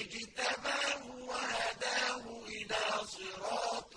اجتباه وهداه إلى صراط